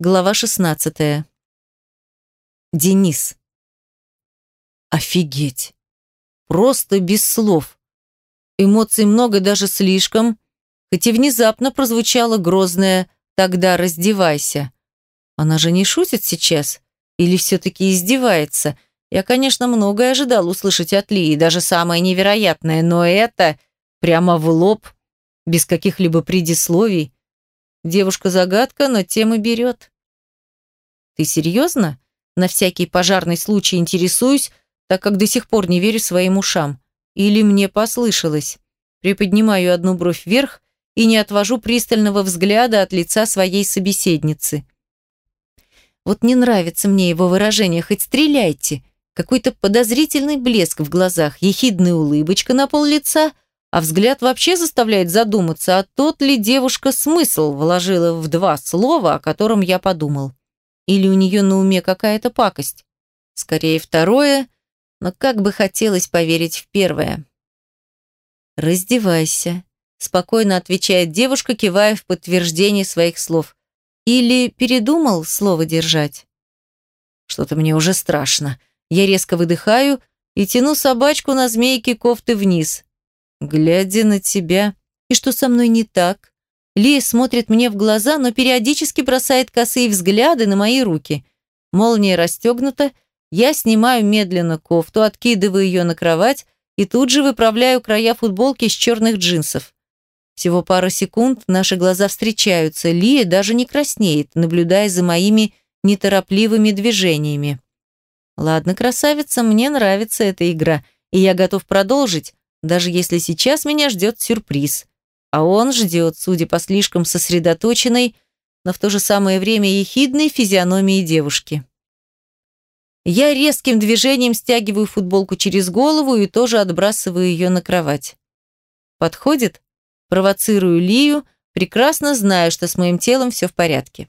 Глава 16. Денис. Офигеть. Просто без слов. Эмоций много, даже слишком. Хоть и внезапно прозвучало грозное «тогда раздевайся». Она же не шутит сейчас? Или все-таки издевается? Я, конечно, многое ожидал услышать от Лии, даже самое невероятное, но это прямо в лоб, без каких-либо предисловий. Девушка-загадка, но тема берет. Ты серьезно? На всякий пожарный случай интересуюсь, так как до сих пор не верю своим ушам. Или мне послышалось? Приподнимаю одну бровь вверх и не отвожу пристального взгляда от лица своей собеседницы. Вот не нравится мне его выражение, хоть стреляйте. Какой-то подозрительный блеск в глазах, ехидная улыбочка на пол лица – а взгляд вообще заставляет задуматься, а тот ли девушка смысл вложила в два слова, о котором я подумал. Или у нее на уме какая-то пакость. Скорее второе, но как бы хотелось поверить в первое. «Раздевайся», – спокойно отвечает девушка, кивая в подтверждение своих слов. «Или передумал слово держать?» Что-то мне уже страшно. Я резко выдыхаю и тяну собачку на змейке кофты вниз. Глядя на тебя. И что со мной не так? Лия смотрит мне в глаза, но периодически бросает косые взгляды на мои руки. Молния расстегнута, я снимаю медленно кофту, откидываю ее на кровать и тут же выправляю края футболки с черных джинсов. Всего пара секунд наши глаза встречаются. Лия даже не краснеет, наблюдая за моими неторопливыми движениями. Ладно, красавица, мне нравится эта игра, и я готов продолжить, даже если сейчас меня ждет сюрприз. А он ждет, судя по слишком сосредоточенной, но в то же самое время ехидной физиономии девушки. Я резким движением стягиваю футболку через голову и тоже отбрасываю ее на кровать. Подходит? Провоцирую Лию, прекрасно знаю, что с моим телом все в порядке.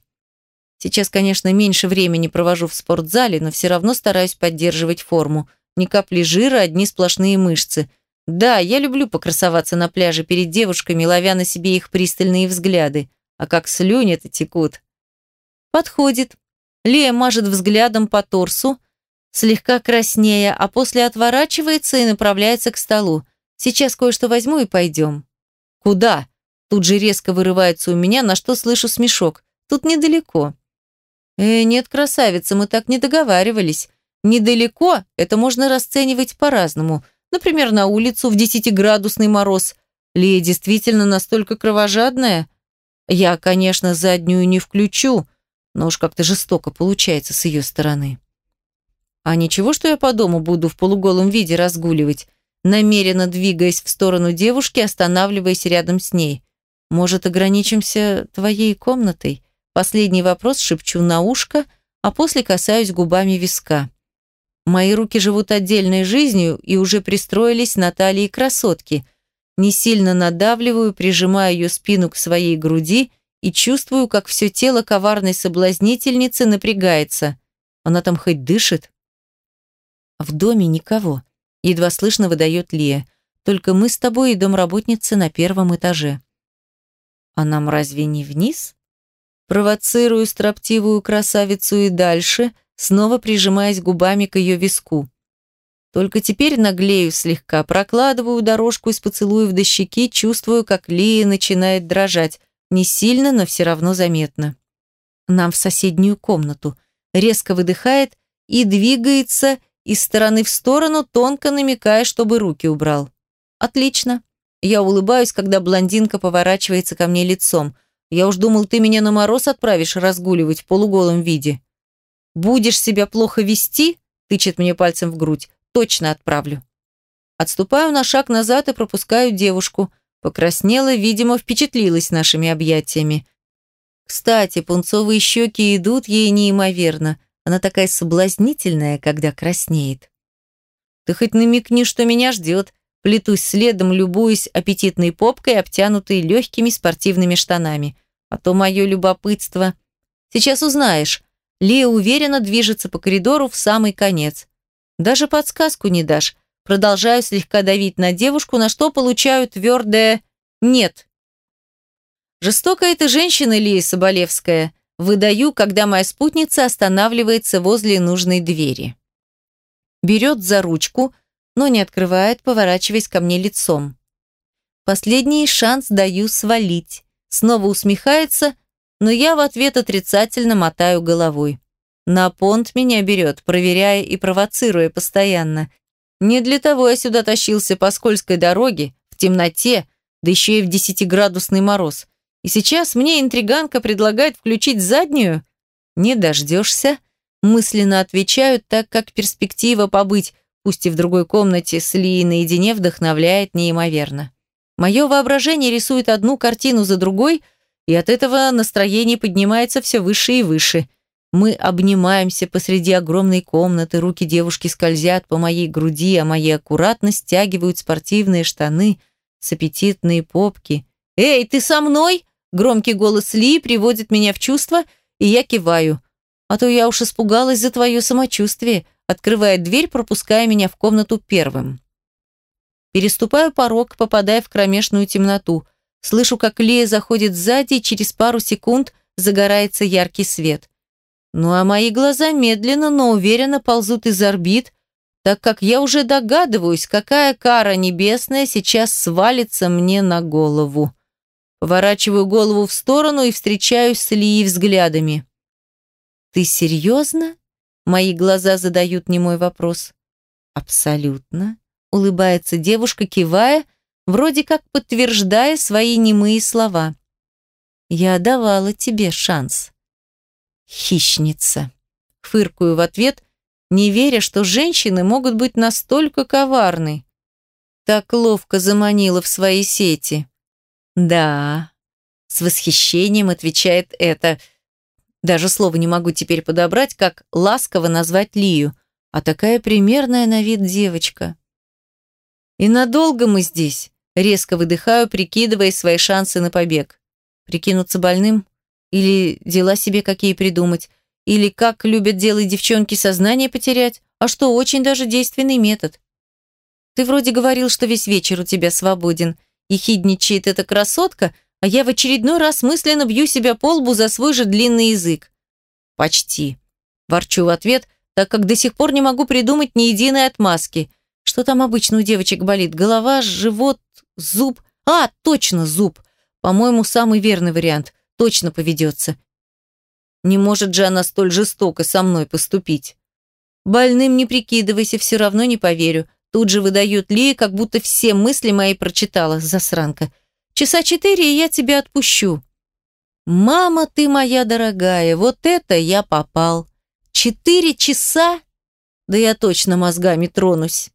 Сейчас, конечно, меньше времени провожу в спортзале, но все равно стараюсь поддерживать форму. Ни капли жира, одни сплошные мышцы. Да, я люблю покрасоваться на пляже перед девушками, ловя на себе их пристальные взгляды. А как слюни-то текут. Подходит. Лея мажет взглядом по торсу, слегка краснея, а после отворачивается и направляется к столу. Сейчас кое-что возьму и пойдем. Куда? Тут же резко вырывается у меня, на что слышу смешок. Тут недалеко. Э, нет, красавица, мы так не договаривались. Недалеко это можно расценивать по-разному – Например, на улицу в десятиградусный мороз. Лия действительно настолько кровожадная. Я, конечно, заднюю не включу, но уж как-то жестоко получается с ее стороны. А ничего, что я по дому буду в полуголом виде разгуливать, намеренно двигаясь в сторону девушки, останавливаясь рядом с ней. Может, ограничимся твоей комнатой? Последний вопрос шепчу на ушко, а после касаюсь губами виска. Мои руки живут отдельной жизнью и уже пристроились на талии красотки. Не сильно надавливаю, прижимаю ее спину к своей груди и чувствую, как все тело коварной соблазнительницы напрягается. Она там хоть дышит? В доме никого. Едва слышно выдает Лия. Только мы с тобой и домработница на первом этаже. А нам разве не вниз? Провоцирую строптивую красавицу и дальше – снова прижимаясь губами к ее виску. Только теперь наглею слегка, прокладываю дорожку из поцелуев до щеки, чувствую, как Лия начинает дрожать. Не сильно, но все равно заметно. Нам в соседнюю комнату. Резко выдыхает и двигается из стороны в сторону, тонко намекая, чтобы руки убрал. Отлично. Я улыбаюсь, когда блондинка поворачивается ко мне лицом. Я уж думал, ты меня на мороз отправишь разгуливать в полуголом виде. «Будешь себя плохо вести?» – тычет мне пальцем в грудь. «Точно отправлю». Отступаю на шаг назад и пропускаю девушку. Покраснела, видимо, впечатлилась нашими объятиями. Кстати, пунцовые щеки идут ей неимоверно. Она такая соблазнительная, когда краснеет. Ты хоть намекни, что меня ждет. Плетусь следом, любуясь аппетитной попкой, обтянутой легкими спортивными штанами. А то мое любопытство... Сейчас узнаешь. Лия уверенно движется по коридору в самый конец. Даже подсказку не дашь. Продолжаю слегка давить на девушку, на что получаю твердое «нет». Жестокая эта женщина, Лия Соболевская. Выдаю, когда моя спутница останавливается возле нужной двери. Берет за ручку, но не открывает, поворачиваясь ко мне лицом. Последний шанс даю свалить. Снова усмехается, но я в ответ отрицательно мотаю головой. На понт меня берет, проверяя и провоцируя постоянно. Не для того я сюда тащился по скользкой дороге, в темноте, да еще и в десятиградусный мороз. И сейчас мне интриганка предлагает включить заднюю? Не дождешься. Мысленно отвечаю, так как перспектива побыть, пусть и в другой комнате, с Лией наедине вдохновляет неимоверно. Мое воображение рисует одну картину за другой, и от этого настроение поднимается все выше и выше. Мы обнимаемся посреди огромной комнаты, руки девушки скользят по моей груди, а мои аккуратно стягивают спортивные штаны с аппетитные попки. «Эй, ты со мной?» Громкий голос Ли приводит меня в чувство, и я киваю. А то я уж испугалась за твое самочувствие, открывая дверь, пропуская меня в комнату первым. Переступаю порог, попадая в кромешную темноту. Слышу, как Лия заходит сзади, и через пару секунд загорается яркий свет. Ну а мои глаза медленно, но уверенно ползут из орбит, так как я уже догадываюсь, какая кара небесная сейчас свалится мне на голову. Поворачиваю голову в сторону и встречаюсь с Лией взглядами. «Ты серьезно?» Мои глаза задают немой вопрос. «Абсолютно», — улыбается девушка, кивая, вроде как подтверждая свои немые слова. «Я давала тебе шанс». «Хищница», — фыркую в ответ, не веря, что женщины могут быть настолько коварны. Так ловко заманила в свои сети. «Да», — с восхищением отвечает это. Даже слова не могу теперь подобрать, как ласково назвать Лию, а такая примерная на вид девочка. «И надолго мы здесь?» Резко выдыхаю, прикидывая свои шансы на побег. Прикинуться больным? Или дела себе какие придумать? Или, как любят делать девчонки, сознание потерять? А что, очень даже действенный метод. Ты вроде говорил, что весь вечер у тебя свободен. И хидничает эта красотка, а я в очередной раз мысленно бью себя по лбу за свой же длинный язык. Почти. Ворчу в ответ, так как до сих пор не могу придумать ни единой отмазки. Что там обычно у девочек болит? Голова, живот, зуб? А, точно, зуб. По-моему, самый верный вариант. Точно поведется. Не может же она столь жестоко со мной поступить. Больным не прикидывайся, все равно не поверю. Тут же выдает Лия, как будто все мысли мои прочитала, засранка. Часа четыре, и я тебя отпущу. Мама ты моя дорогая, вот это я попал. Четыре часа? Да я точно мозгами тронусь.